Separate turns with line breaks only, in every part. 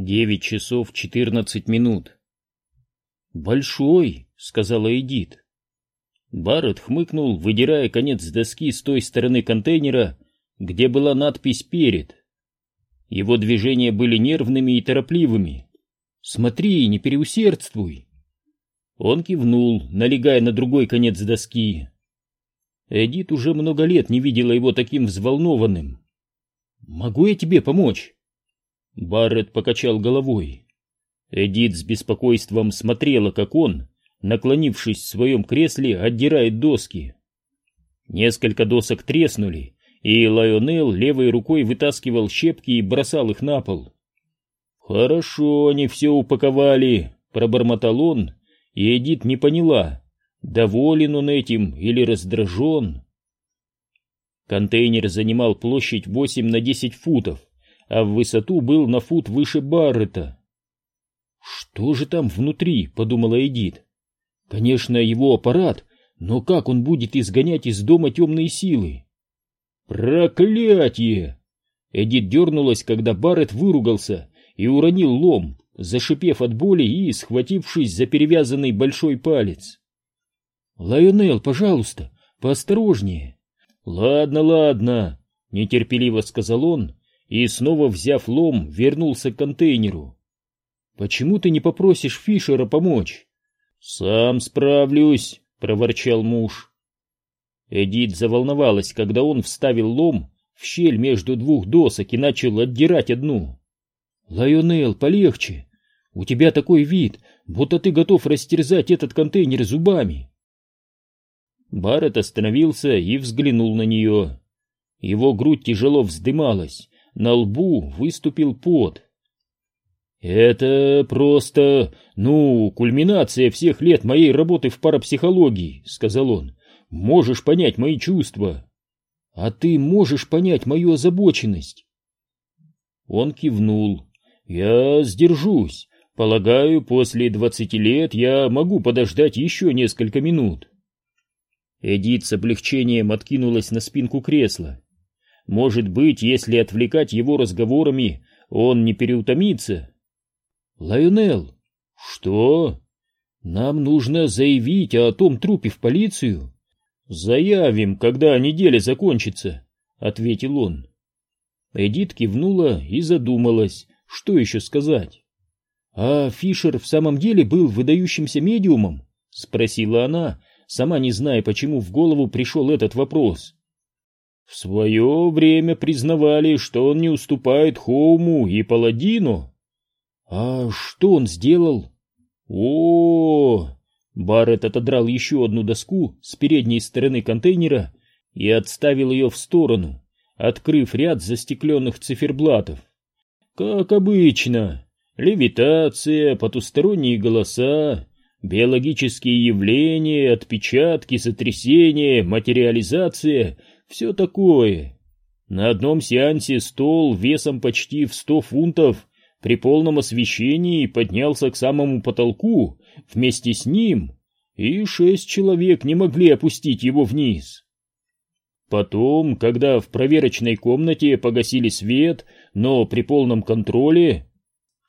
Девять часов четырнадцать минут. «Большой», — сказала Эдит. Барретт хмыкнул, выдирая конец доски с той стороны контейнера, где была надпись «Перед». Его движения были нервными и торопливыми. «Смотри, не переусердствуй!» Он кивнул, налегая на другой конец доски. Эдит уже много лет не видела его таким взволнованным. «Могу я тебе помочь?» Барретт покачал головой. Эдит с беспокойством смотрела, как он, наклонившись в своем кресле, отдирает доски. Несколько досок треснули, и Лайонел левой рукой вытаскивал щепки и бросал их на пол. «Хорошо они все упаковали», — пробормотал он, и Эдит не поняла, доволен он этим или раздражен. Контейнер занимал площадь 8 на 10 футов а в высоту был на фут выше Баррета. «Что же там внутри?» — подумала Эдит. «Конечно, его аппарат, но как он будет изгонять из дома темные силы?» «Проклятие!» Эдит дернулась, когда Баррет выругался и уронил лом, зашипев от боли и схватившись за перевязанный большой палец. «Лайонел, пожалуйста, поосторожнее!» «Ладно, ладно!» — нетерпеливо сказал он и, снова взяв лом, вернулся к контейнеру. «Почему ты не попросишь Фишера помочь?» «Сам справлюсь», — проворчал муж. Эдит заволновалась, когда он вставил лом в щель между двух досок и начал отдирать одну. «Лайонел, полегче. У тебя такой вид, будто ты готов растерзать этот контейнер зубами». Барретт остановился и взглянул на нее. Его грудь тяжело вздымалась, на лбу выступил пот. «Это просто, ну, кульминация всех лет моей работы в парапсихологии», — сказал он. «Можешь понять мои чувства». «А ты можешь понять мою озабоченность?» Он кивнул. «Я сдержусь. Полагаю, после двадцати лет я могу подождать еще несколько минут». Эдит с облегчением откинулась на спинку кресла. Может быть, если отвлекать его разговорами, он не переутомится. Лайонел, что? Нам нужно заявить о том трупе в полицию. Заявим, когда неделя закончится, ответил он. Эдит кивнула и задумалась, что еще сказать. А Фишер в самом деле был выдающимся медиумом? спросила она, сама не зная, почему в голову пришел этот вопрос. В свое время признавали, что он не уступает Хоуму и Паладину. А что он сделал? О, -о, -о Барретт отодрал еще одну доску с передней стороны контейнера и отставил ее в сторону, открыв ряд застекленных циферблатов. Как обычно, левитация, потусторонние голоса, биологические явления, отпечатки, сотрясения, материализация — все такое. На одном сеансе стол весом почти в сто фунтов при полном освещении поднялся к самому потолку вместе с ним, и шесть человек не могли опустить его вниз. Потом, когда в проверочной комнате погасили свет, но при полном контроле,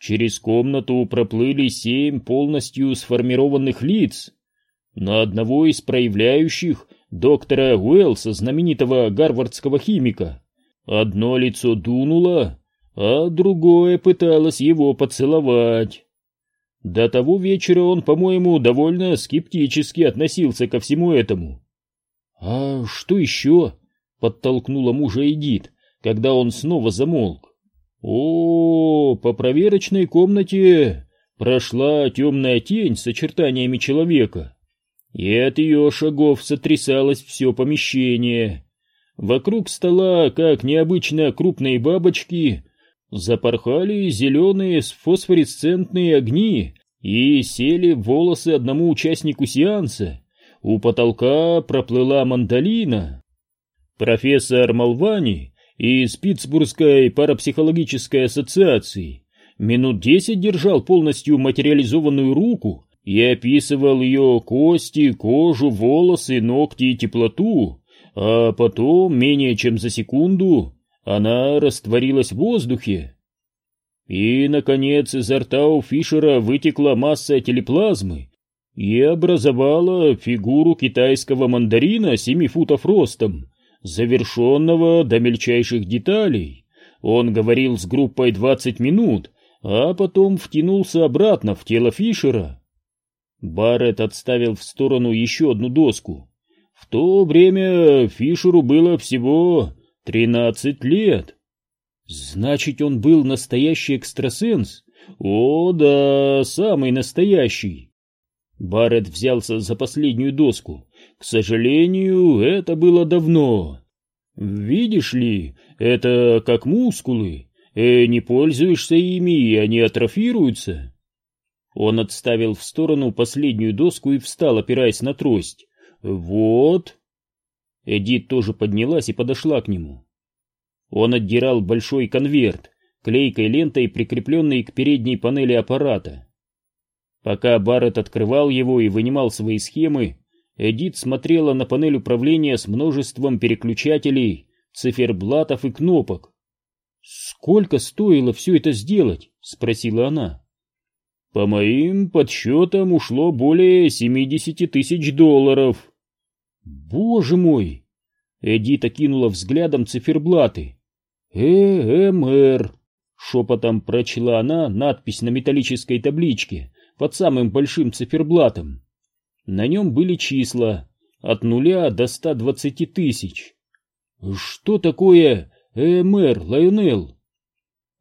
через комнату проплыли семь полностью сформированных лиц. На одного из проявляющих доктора Уэллса, знаменитого гарвардского химика. Одно лицо дунуло, а другое пыталось его поцеловать. До того вечера он, по-моему, довольно скептически относился ко всему этому. «А что еще?» — подтолкнула мужа Эдит, когда он снова замолк. «О, по проверочной комнате прошла темная тень с очертаниями человека и от ее шагов сотрясалось все помещение. Вокруг стола, как необычно крупные бабочки, запорхали зеленые фосфоресцентные огни и сели волосы одному участнику сеанса. У потолка проплыла мандолина. Профессор Малвани из Питтсбургской парапсихологической ассоциации минут десять держал полностью материализованную руку и описывал ее кости, кожу, волосы, ногти и теплоту, а потом, менее чем за секунду, она растворилась в воздухе. И, наконец, изо рта у Фишера вытекла масса телеплазмы и образовала фигуру китайского мандарина семи футов ростом, завершенного до мельчайших деталей. Он говорил с группой двадцать минут, а потом втянулся обратно в тело Фишера. Барретт отставил в сторону еще одну доску. В то время Фишеру было всего тринадцать лет. Значит, он был настоящий экстрасенс? О, да, самый настоящий. Барретт взялся за последнюю доску. К сожалению, это было давно. Видишь ли, это как мускулы. Э, не пользуешься ими, и они атрофируются. Он отставил в сторону последнюю доску и встал, опираясь на трость. Вот. Эдит тоже поднялась и подошла к нему. Он отдирал большой конверт, клейкой лентой, прикрепленной к передней панели аппарата. Пока Барретт открывал его и вынимал свои схемы, Эдит смотрела на панель управления с множеством переключателей, циферблатов и кнопок. «Сколько стоило все это сделать?» — спросила она. «По моим подсчетам ушло более семидесяти тысяч долларов». «Боже мой!» Эдит окинула взглядом циферблаты. «ЭМР», — шепотом прочла она надпись на металлической табличке под самым большим циферблатом. На нем были числа от нуля до ста двадцати тысяч. «Что такое ЭМР, Лайонел?»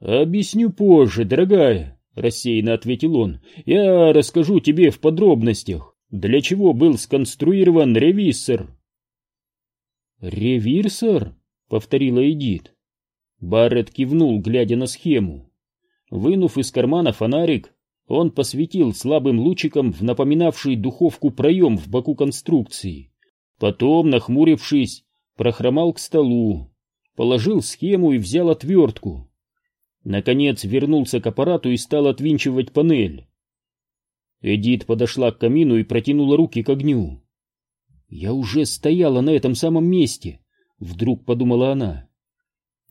«Объясню позже, дорогая», — рассеянно ответил он. «Я расскажу тебе в подробностях, для чего был сконструирован ревиссор». «Ревирсор?» — повторила Эдит. Барретт кивнул, глядя на схему. Вынув из кармана фонарик, он посветил слабым лучиком в напоминавший духовку проем в боку конструкции. Потом, нахмурившись, прохромал к столу, положил схему и взял отвертку. Наконец вернулся к аппарату и стал отвинчивать панель. Эдит подошла к камину и протянула руки к огню. «Я уже стояла на этом самом месте», — вдруг подумала она.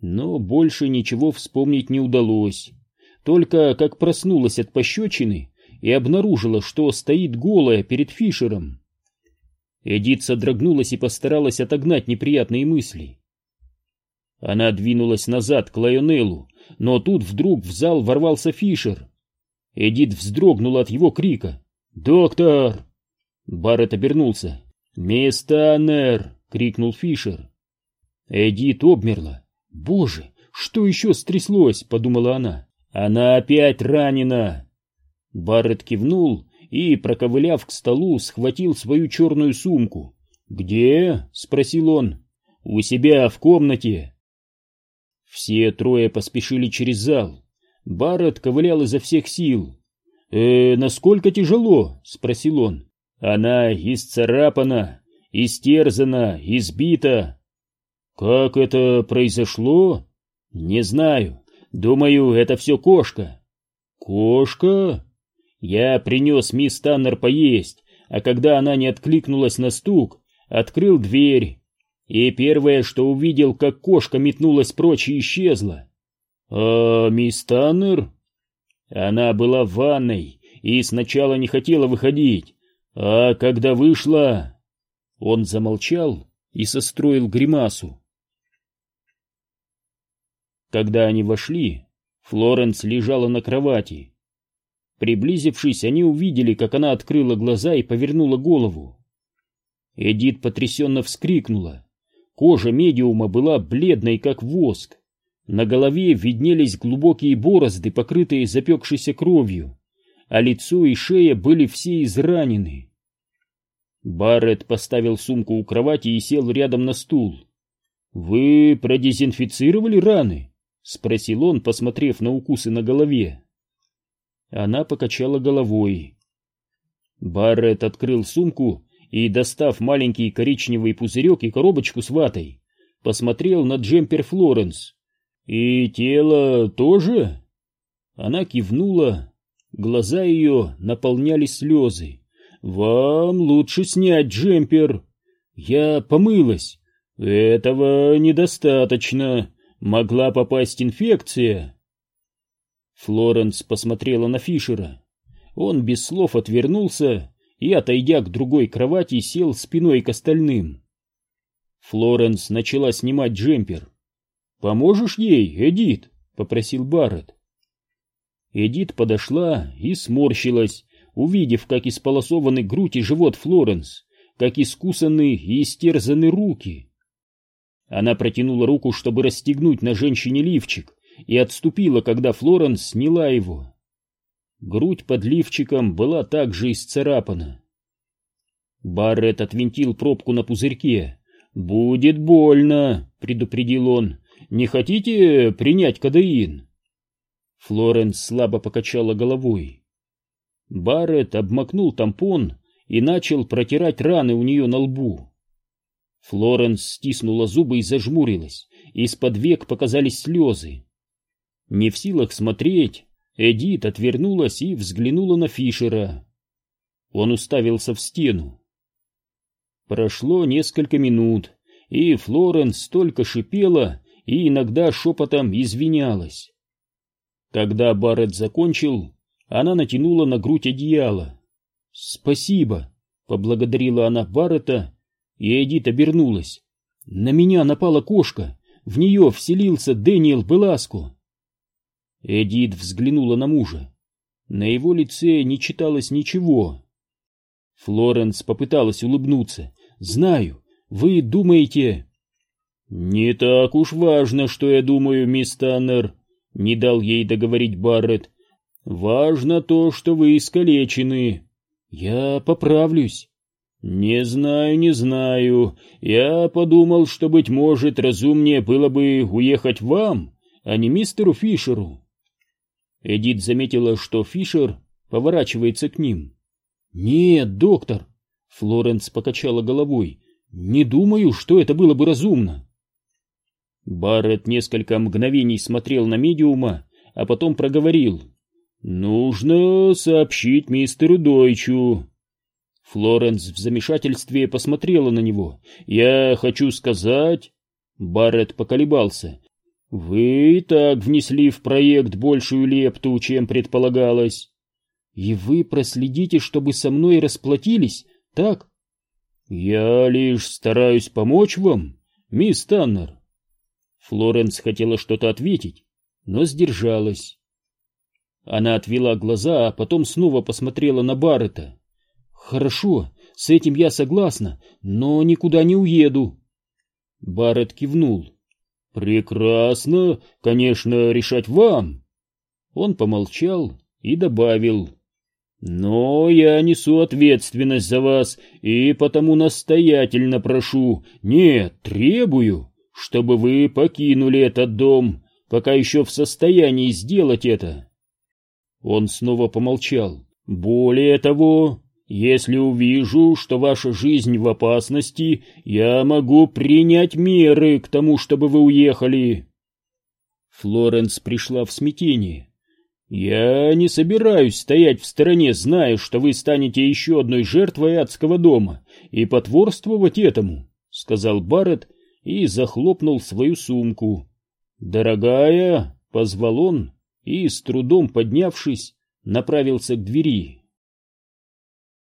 Но больше ничего вспомнить не удалось. Только как проснулась от пощечины и обнаружила, что стоит голая перед Фишером. Эдит содрогнулась и постаралась отогнать неприятные мысли. Она двинулась назад к Лайонеллу, но тут вдруг в зал ворвался Фишер. Эдит вздрогнула от его крика. «Доктор!» Барретт обернулся. «Мистанер!» — крикнул Фишер. Эдит обмерла. «Боже, что еще стряслось?» — подумала она. «Она опять ранена!» Барретт кивнул и, проковыляв к столу, схватил свою черную сумку. «Где?» — спросил он. «У себя в комнате». Все трое поспешили через зал. Барретт ковылял изо всех сил. «Э, насколько тяжело?» — спросил он. «Она исцарапана, истерзана, избита, как это произошло? Не знаю. Думаю, это все кошка. Кошка? Я принес мисс Таннер поесть, а когда она не откликнулась на стук, открыл дверь. И первое, что увидел, как кошка метнулась прочь и исчезла. А мисс Таннер? Она была в ванной и сначала не хотела выходить, а когда вышла... Он замолчал и состроил гримасу. Когда они вошли, Флоренс лежала на кровати. Приблизившись, они увидели, как она открыла глаза и повернула голову. Эдит потрясенно вскрикнула. Кожа медиума была бледной, как воск. На голове виднелись глубокие борозды, покрытые запекшейся кровью, а лицо и шея были все изранены. Барретт поставил сумку у кровати и сел рядом на стул. «Вы продезинфицировали раны?» — спросил он, посмотрев на укусы на голове. Она покачала головой. Барретт открыл сумку и, достав маленький коричневый пузырек и коробочку с ватой, посмотрел на джемпер Флоренс. «И тело тоже?» Она кивнула, глаза ее наполняли слезы. «Вам лучше снять джемпер. Я помылась. Этого недостаточно» могла попасть инфекция. Флоренс посмотрела на Фишера. Он без слов отвернулся и, отойдя к другой кровати, сел спиной к остальным. Флоренс начала снимать джемпер. «Поможешь ей, Эдит?» — попросил Барретт. Эдит подошла и сморщилась, увидев, как исполосованы грудь и живот Флоренс, как искусаны и истерзаны руки. Она протянула руку, чтобы расстегнуть на женщине лифчик, и отступила, когда Флоренс сняла его. Грудь под лифчиком была также исцарапана. Барретт отвинтил пробку на пузырьке. «Будет больно», — предупредил он. «Не хотите принять кадеин?» Флоренс слабо покачала головой. Барретт обмакнул тампон и начал протирать раны у нее на лбу. Флоренс стиснула зубы и зажмурилась. Из-под век показались слезы. Не в силах смотреть, Эдит отвернулась и взглянула на Фишера. Он уставился в стену. Прошло несколько минут, и Флоренс только шипела и иногда шепотом извинялась. Когда Барретт закончил, она натянула на грудь одеяло. «Спасибо», — поблагодарила она Баррета, и Эдит обернулась. «На меня напала кошка, в нее вселился Дэниел Беласко». Эдит взглянула на мужа. На его лице не читалось ничего. Флоренс попыталась улыбнуться. «Знаю, вы думаете...» «Не так уж важно, что я думаю, мисс Таннер», — не дал ей договорить Барретт. «Важно то, что вы искалечены». «Я поправлюсь». «Не знаю, не знаю. Я подумал, что, быть может, разумнее было бы уехать вам, а не мистеру Фишеру». Эдит заметила, что Фишер поворачивается к ним. «Нет, доктор», — Флоренс покачала головой, — «не думаю, что это было бы разумно». Барретт несколько мгновений смотрел на медиума, а потом проговорил. «Нужно сообщить мистеру Дойчу». Флоренс в замешательстве посмотрела на него. «Я хочу сказать...» Барретт поколебался. Вы и так внесли в проект большую лепту, чем предполагалось. И вы проследите, чтобы со мной расплатились, так? Я лишь стараюсь помочь вам, мисс Таннер. Флоренс хотела что-то ответить, но сдержалась. Она отвела глаза, а потом снова посмотрела на Баррета. «Хорошо, с этим я согласна, но никуда не уеду». Баррет кивнул. «Прекрасно, конечно, решать вам». Он помолчал и добавил. «Но я несу ответственность за вас и потому настоятельно прошу, нет, требую, чтобы вы покинули этот дом, пока еще в состоянии сделать это». Он снова помолчал. «Более того, если увижу, что ваша жизнь в опасности, я могу принять меры к тому, чтобы вы уехали. Флоренс пришла в смятение. Я не собираюсь стоять в стороне, зная, что вы станете еще одной жертвой адского дома, и потворствовать этому, сказал Барретт и захлопнул свою сумку. Дорогая, позвал он и, с трудом поднявшись, направился к двери.